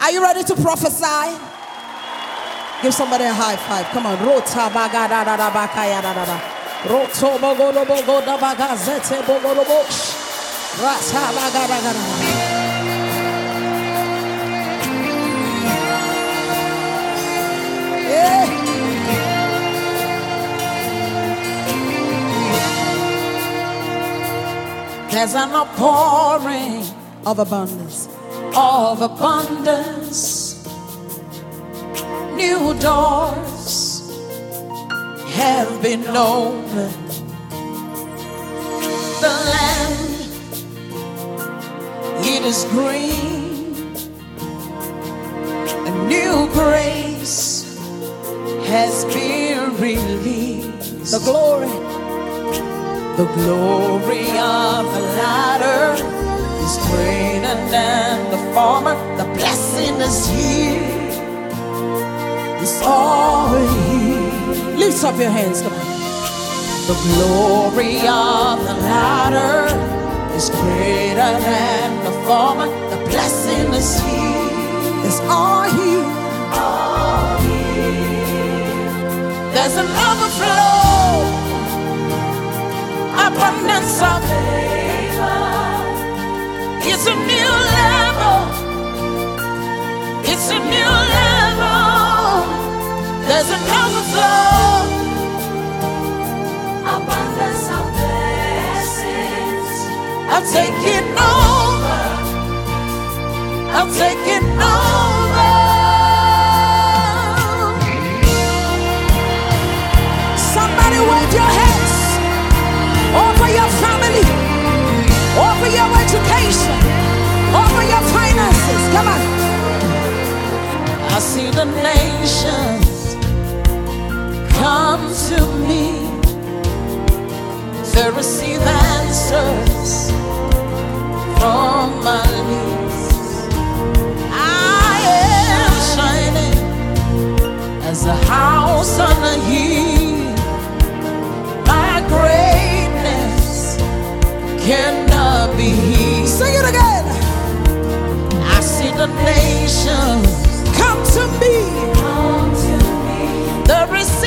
Are you ready to prophesy? Give somebody a high five. Come on. Rota baga da da da baka ya da da da. Roto bogo lo bogo da baga zete bogo lo bo. Rata baga da da da. Eh. There's an outpouring of abundance, of abundance. New doors have been opened. The land, it is green. A new grace has been released. The glory. The glory of the latter is greater than the former. The blessing is here. It's all here. Lift up your hands, come on. The glory of the latter is greater than the former. The blessing is here. It's all here. All here. There's an overflow abundance of favor. It's a new level. It's a new level. There's overflow. I'll take it over. I'll take see the nations come to me to receive answers from my knees. I am shining as a house on a hill. My greatness cannot be hid. Sing it again. I see the nations come to me. The receive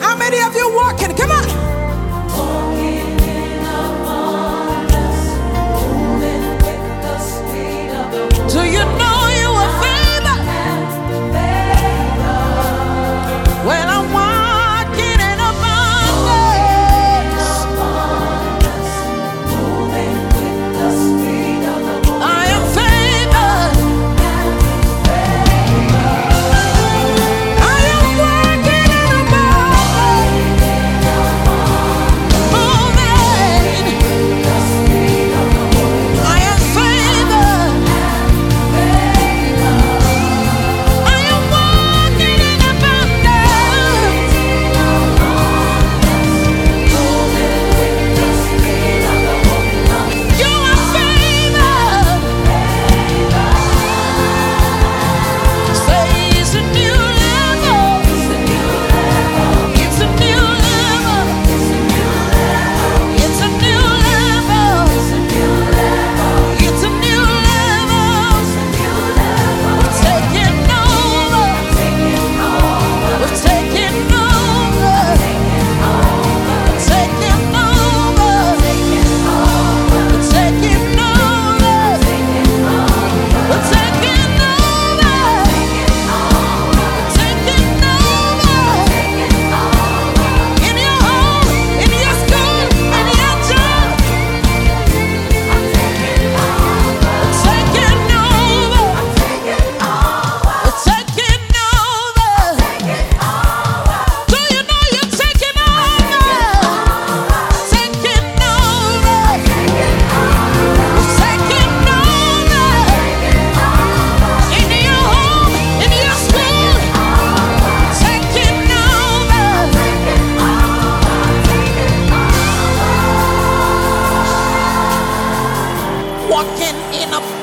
How many of you walking? Come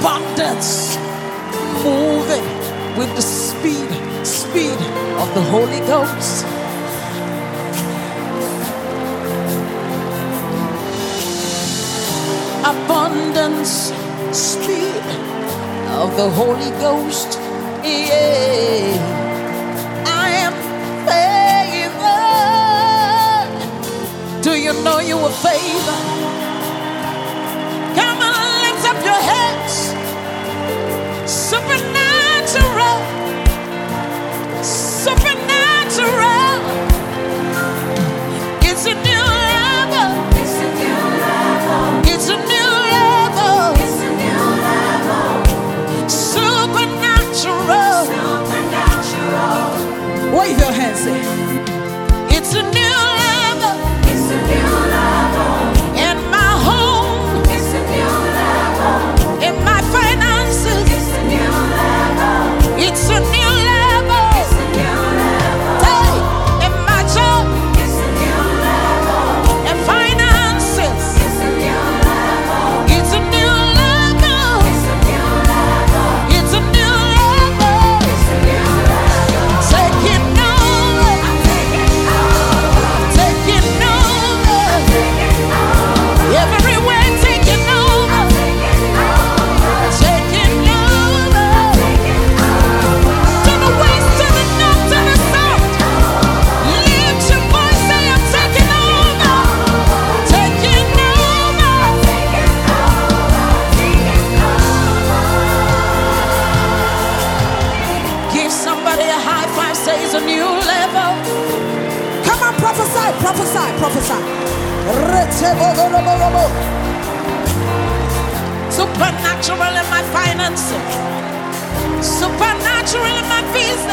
abundance, moving with the speed, speed of the Holy Ghost. Abundance, speed of the Holy Ghost. Yeah. I am favored. Do you know you were favored? Come on, lift up your head. Wave your hands.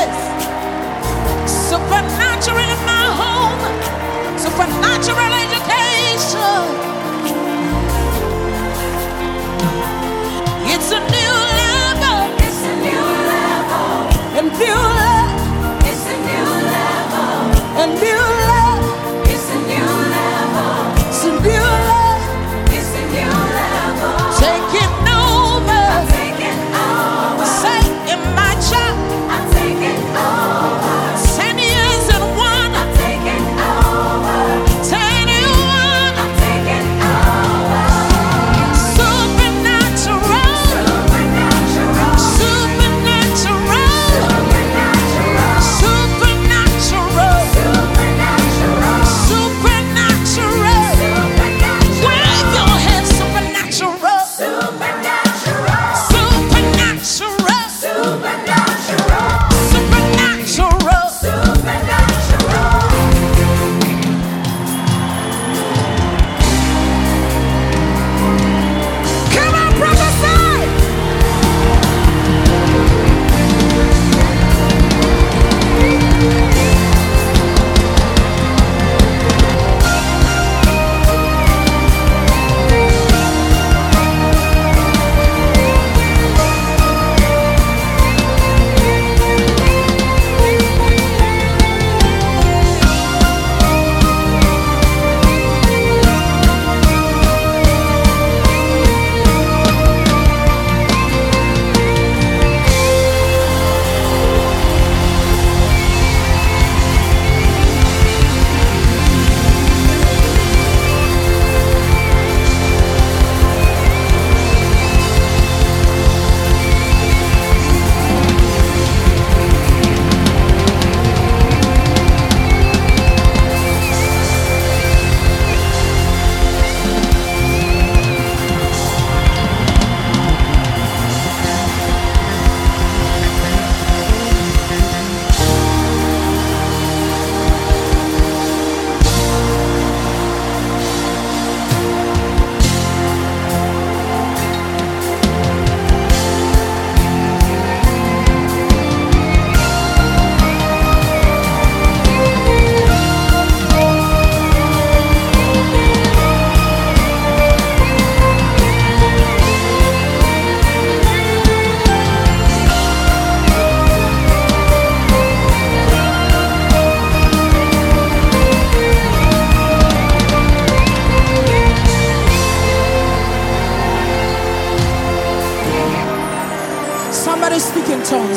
faith. Supernatural in my home. Supernatural education. It's a new level. It's a new level. And new love. It's a new level. And new love. It's a new level. It's a new love. It's a new level. Take it.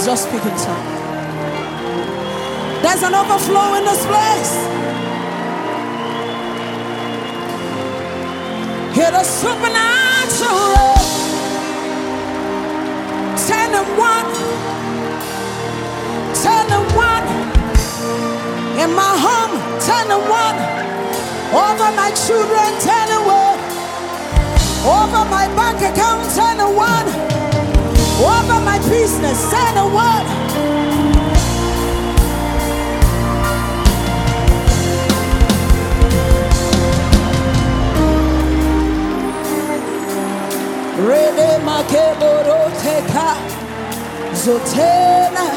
just speak in tongues. There's an overflow in this place. Hear the supernatural. Ten and one. Ten and one. In my home, ten and one. Over my children, ten and one. Over my bank account, ten and one. Over my business, ten and one. Rene makeboro teka zotena